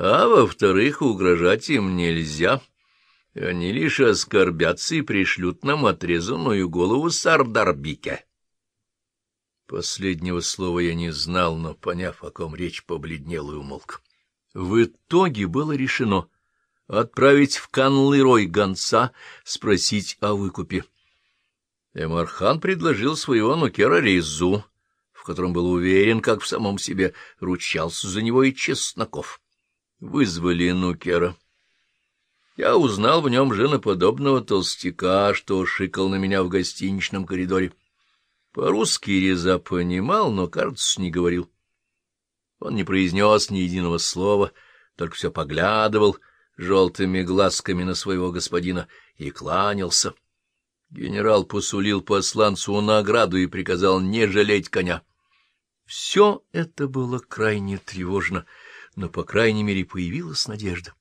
а во-вторых, угрожать им нельзя. Они лишь оскорбятся и пришлют нам отрезанную голову Сардарбике. Последнего слова я не знал, но, поняв, о ком речь, побледнел и умолк. В итоге было решено отправить в Канлырой гонца спросить о выкупе. Эмархан предложил своего нукера Резу, в котором был уверен, как в самом себе, ручался за него и Чесноков. Вызвали нукера. Я узнал в нем женоподобного толстяка, что шикал на меня в гостиничном коридоре. По-русски Реза понимал, но, кажется, не говорил. Он не произнес ни единого слова, только все поглядывал желтыми глазками на своего господина и кланялся. Генерал посулил посланцу награду и приказал не жалеть коня. Все это было крайне тревожно, но, по крайней мере, появилась надежда.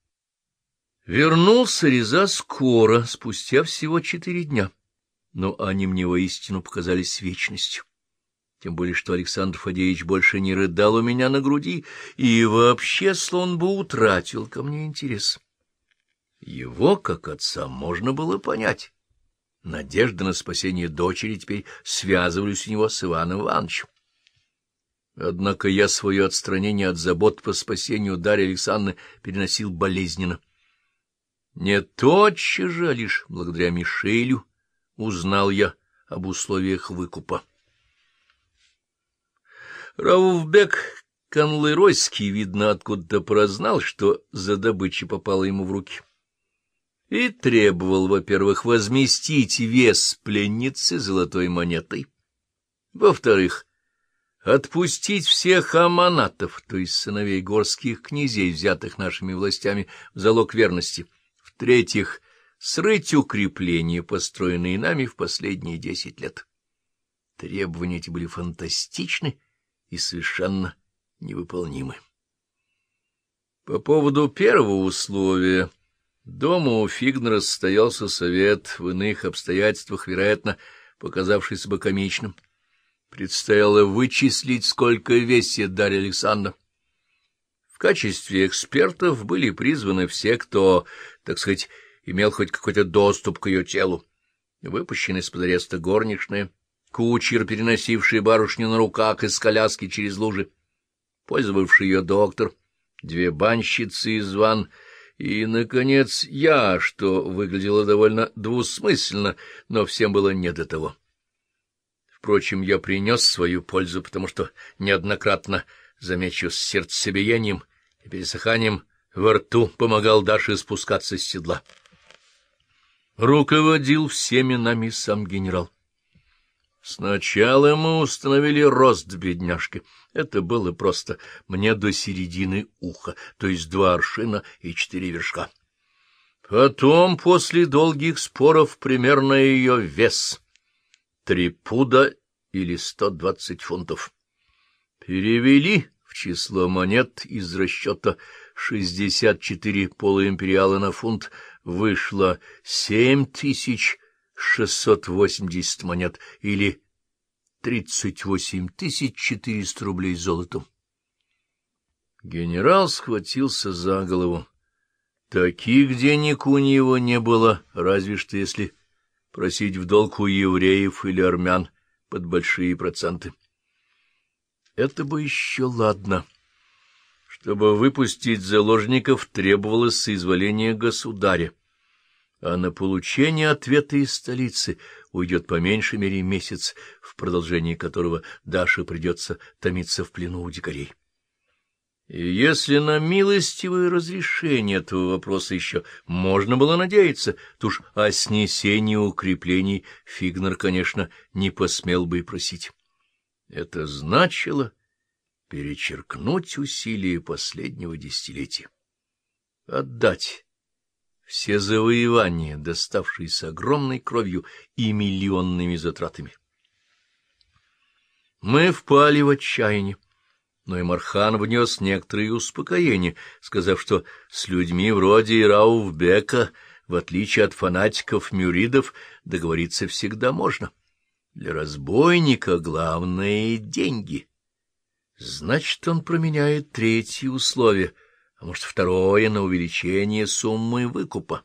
Вернулся Реза скоро, спустя всего четыре дня, но они мне воистину показались вечностью. Тем более, что Александр Фадеевич больше не рыдал у меня на груди и вообще, слон бы утратил ко мне интерес. Его, как отца, можно было понять. Надежда на спасение дочери теперь связывались у него с Иваном Ивановичем. Однако я свое отстранение от забот по спасению Дарьи Александровны переносил болезненно. Не тотчас же, а лишь благодаря Мишелю узнал я об условиях выкупа. Рауфбек Канлыройский, видно, откуда-то прознал, что за добычей попала ему в руки. И требовал, во-первых, возместить вес пленницы золотой монетой, во-вторых, отпустить всех аманатов, то есть сыновей горских князей, взятых нашими властями в залог верности, в-третьих, срыть укрепления, построенные нами в последние десять лет. Требования эти были фантастичны и совершенно невыполнимы. По поводу первого условия дома у Фигнера состоялся совет, в иных обстоятельствах, вероятно, показавшийся бы комичным. Предстояло вычислить, сколько весит Дарья Александровна. В качестве экспертов были призваны все, кто, так сказать, имел хоть какой-то доступ к ее телу. Выпущены из-под ареста горничные, кучер, переносивший барышню на руках из коляски через лужи, пользовавший ее доктор, две банщицы из ван и, наконец, я, что выглядело довольно двусмысленно, но всем было не до того. Впрочем, я принес свою пользу, потому что неоднократно, замечу, с сердцебиением и пересыханием во рту помогал Даше спускаться с седла. Руководил всеми нами сам генерал. Сначала мы установили рост бедняжки. Это было просто мне до середины уха, то есть два аршина и четыре вершка. Потом, после долгих споров, примерно ее вес — три пуда или сто двадцать фунтов. Перевели в число монет из расчета шестьдесят четыре полуимпериала на фунт, вышло семь тысяч шестьсот восемьдесят монет или тридцать восемь тысяч четыреста рублей золотом. Генерал схватился за голову. Таких денег у него не было, разве что если просить в долг у евреев или армян под большие проценты. Это бы еще ладно. Чтобы выпустить заложников, требовалось соизволение государя а на получение ответа из столицы уйдет по меньшей мере месяц, в продолжении которого Даше придется томиться в плену у дикарей. Если на милостивое разрешение этого вопроса еще можно было надеяться, то уж о снесении укреплений Фигнер, конечно, не посмел бы и просить. Это значило перечеркнуть усилия последнего десятилетия. Отдать все завоевания, доставшиеся огромной кровью и миллионными затратами. Мы впали в отчаяние, но и Мархан внес некоторые успокоения, сказав, что с людьми вроде Рауфбека, в отличие от фанатиков-мюридов, договориться всегда можно. Для разбойника главное — деньги. Значит, он променяет третье условие — а может, второе — на увеличение суммы выкупа.